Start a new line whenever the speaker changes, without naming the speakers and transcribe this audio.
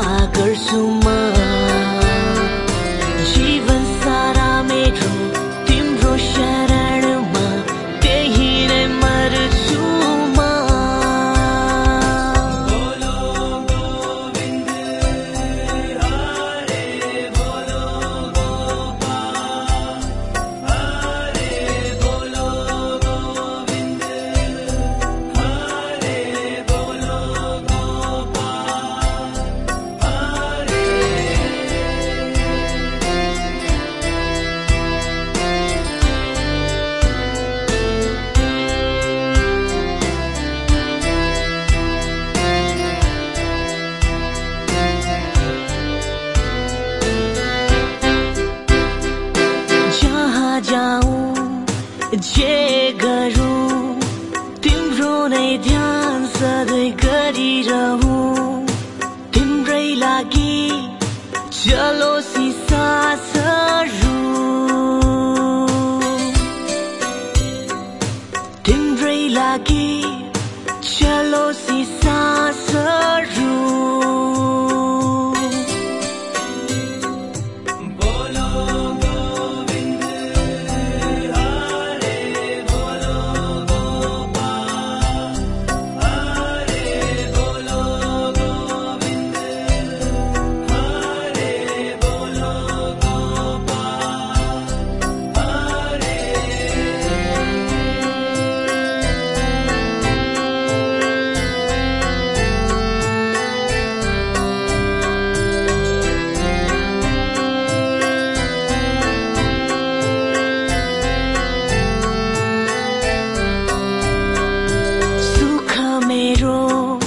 நாகள் சும்மா जे गरौँ तिम्रो नै ध्यान सधैँ गरिरहँ। तिम्रै लागि चलो सिसासहरू तिम्रै लागि